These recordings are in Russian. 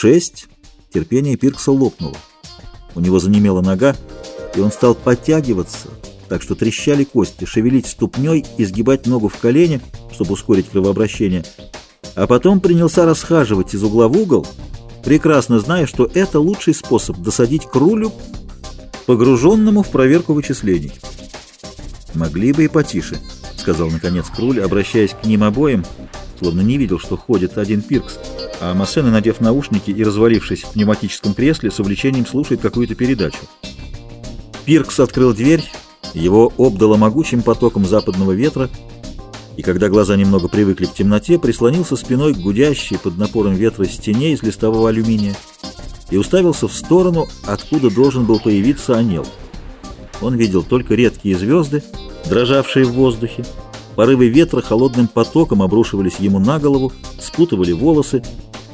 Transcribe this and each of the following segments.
шесть терпение Пиркса лопнуло. У него занемела нога, и он стал подтягиваться, так что трещали кости, шевелить ступней и сгибать ногу в колени, чтобы ускорить кровообращение. А потом принялся расхаживать из угла в угол, прекрасно зная, что это лучший способ досадить к рулю, погруженному в проверку вычислений. «Могли бы и потише», — сказал наконец Круль, обращаясь к ним обоим, словно не видел, что ходит один Пиркс, а Массена, надев наушники и развалившись в пневматическом кресле, с увлечением слушает какую-то передачу. Пиркс открыл дверь, его обдало могучим потоком западного ветра, и когда глаза немного привыкли к темноте, прислонился спиной к гудящей под напором ветра стене из листового алюминия и уставился в сторону, откуда должен был появиться Анел. Он видел только редкие звезды, дрожавшие в воздухе. Порывы ветра холодным потоком обрушивались ему на голову, спутывали волосы,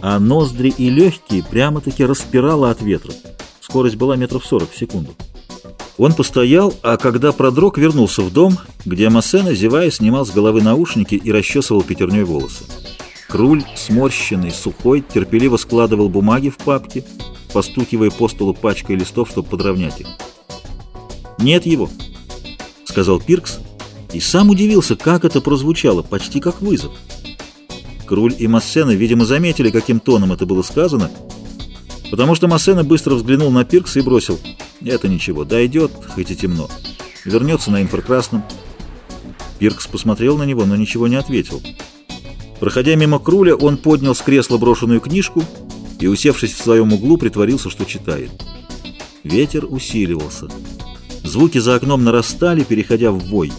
а ноздри и легкие прямо-таки распирало от ветра. Скорость была метров сорок в секунду. Он постоял, а когда продрог, вернулся в дом, где Массена, зевая, снимал с головы наушники и расчесывал пятерней волосы. Круль, сморщенный, сухой, терпеливо складывал бумаги в папки, постукивая по столу пачкой листов, чтобы подровнять их. «Нет его», — сказал Пиркс, и сам удивился, как это прозвучало, почти как вызов. Круль и Массена, видимо, заметили, каким тоном это было сказано, потому что Массена быстро взглянул на Пиркса и бросил «Это ничего, дойдет, хоть и темно. Вернется на инфракрасном». Пиркс посмотрел на него, но ничего не ответил. Проходя мимо Круля, он поднял с кресла брошенную книжку и, усевшись в своем углу, притворился, что читает. Ветер усиливался. Звуки за окном нарастали, переходя в вой.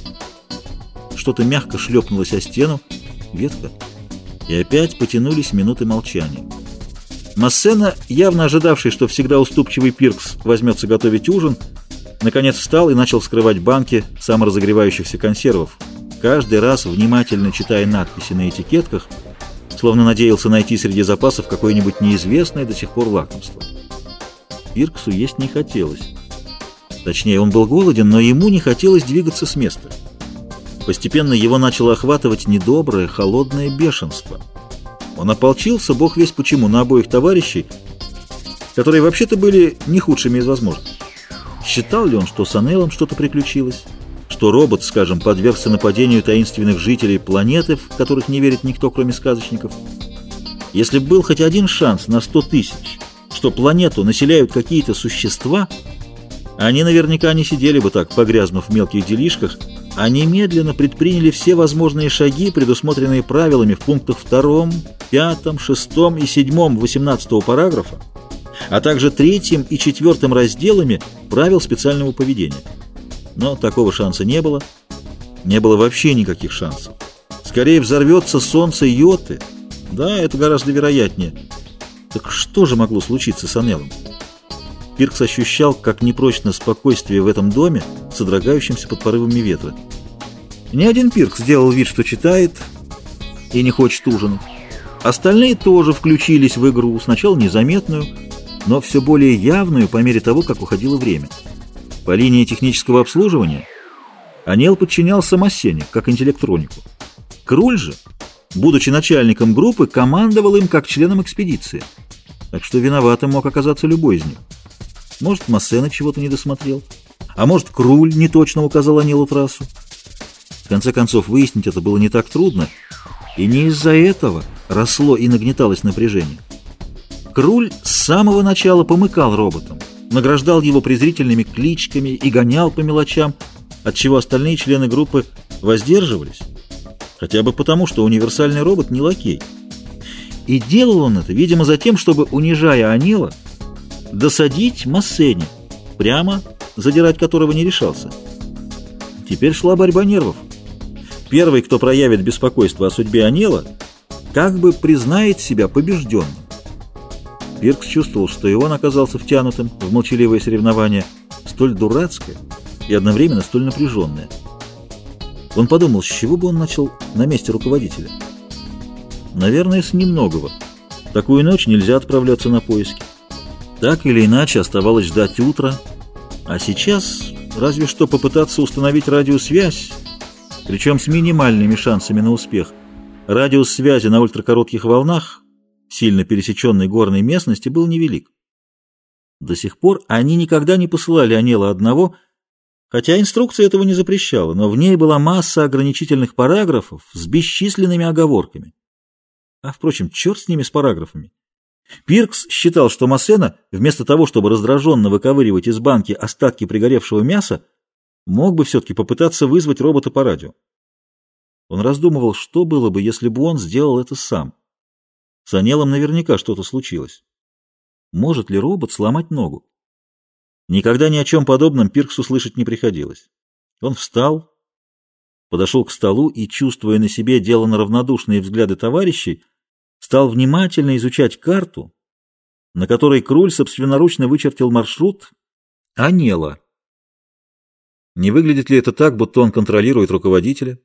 Что-то мягко шлепнулось о стену, ветка, и опять потянулись минуты молчания. Массена, явно ожидавший, что всегда уступчивый Пиркс возьмется готовить ужин, наконец встал и начал вскрывать банки саморазогревающихся консервов, каждый раз внимательно читая надписи на этикетках, словно надеялся найти среди запасов какое-нибудь неизвестное до сих пор лакомство. Пирксу есть не хотелось. Точнее, он был голоден, но ему не хотелось двигаться с места. Постепенно его начало охватывать недоброе, холодное бешенство. Он ополчился, бог весь почему, на обоих товарищей, которые вообще-то были не худшими из возможных. Считал ли он, что с Анелом что-то приключилось? Что робот, скажем, подвергся нападению таинственных жителей планеты, в которых не верит никто, кроме сказочников? Если был хоть один шанс на сто тысяч, что планету населяют какие-то существа – они наверняка не сидели бы так, погрязнув в мелких делишках, а немедленно предприняли все возможные шаги, предусмотренные правилами в пунктах 2, 5, 6 и 7 18 параграфа, а также 3 и 4 разделами правил специального поведения. Но такого шанса не было. Не было вообще никаких шансов. Скорее взорвется солнце Йоты. Да, это гораздо вероятнее. Так что же могло случиться с Анелом? Пиркс ощущал, как непрочно спокойствие в этом доме, содрогающемся под порывами ветра. Ни один Пиркс сделал вид, что читает и не хочет ужинать. Остальные тоже включились в игру, сначала незаметную, но все более явную по мере того, как уходило время. По линии технического обслуживания Анел подчинялся Массене, как интеллектронику. Круль же, будучи начальником группы, командовал им как членом экспедиции. Так что виноватым мог оказаться любой из них. Может, Массена чего-то не досмотрел. А может, Круль не точно указал Анилу трассу. В конце концов, выяснить это было не так трудно. И не из-за этого росло и нагнеталось напряжение. Круль с самого начала помыкал роботом, награждал его презрительными кличками и гонял по мелочам, от чего остальные члены группы воздерживались. Хотя бы потому, что универсальный робот не лакей. И делал он это, видимо, за тем, чтобы, унижая Анила, досадить Массене, прямо задирать которого не решался. Теперь шла борьба нервов. Первый, кто проявит беспокойство о судьбе Анела, как бы признает себя побежденным. Пиркс чувствовал, что и он оказался втянутым в молчаливое соревнование, столь дурацкое и одновременно столь напряженное. Он подумал, с чего бы он начал на месте руководителя. Наверное, с немногого. Такую ночь нельзя отправляться на поиски. Так или иначе оставалось ждать утра, а сейчас разве что попытаться установить радиосвязь, причем с минимальными шансами на успех. Радиус связи на ультракоротких волнах сильно пересеченной горной местности, был невелик. До сих пор они никогда не посылали Анела одного, хотя инструкция этого не запрещала, но в ней была масса ограничительных параграфов с бесчисленными оговорками. А, впрочем, черт с ними, с параграфами. Пиркс считал, что Массена, вместо того, чтобы раздраженно выковыривать из банки остатки пригоревшего мяса, мог бы все-таки попытаться вызвать робота по радио. Он раздумывал, что было бы, если бы он сделал это сам. С Анелом наверняка что-то случилось. Может ли робот сломать ногу? Никогда ни о чем подобном Пирксу слышать не приходилось. Он встал, подошел к столу и, чувствуя на себе деланно равнодушные взгляды товарищей, стал внимательно изучать карту, на которой Круль собственноручно вычертил маршрут Анела. Не выглядит ли это так, будто он контролирует руководителя?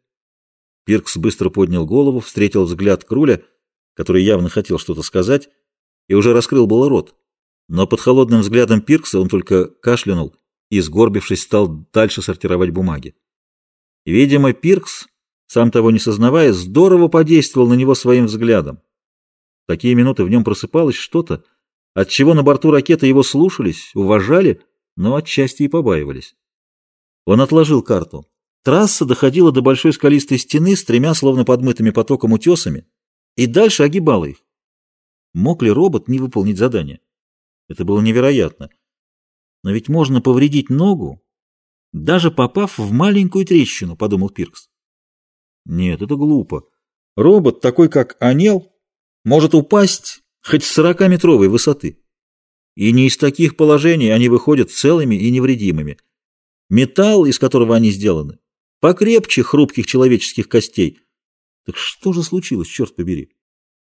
Пиркс быстро поднял голову, встретил взгляд Круля, который явно хотел что-то сказать, и уже раскрыл было рот. Но под холодным взглядом Пиркса он только кашлянул и, сгорбившись, стал дальше сортировать бумаги. Видимо, Пиркс, сам того не сознавая, здорово подействовал на него своим взглядом. В такие минуты в нем просыпалось что-то, от чего на борту ракеты его слушались, уважали, но отчасти и побаивались. Он отложил карту. Трасса доходила до большой скалистой стены с тремя словно подмытыми потоком утесами и дальше огибала их. Мог ли робот не выполнить задание? Это было невероятно. Но ведь можно повредить ногу, даже попав в маленькую трещину, подумал Пиркс. Нет, это глупо. Робот, такой как Анел, может упасть хоть с 40-метровой высоты. И не из таких положений они выходят целыми и невредимыми. Металл, из которого они сделаны, покрепче хрупких человеческих костей. Так что же случилось, черт побери?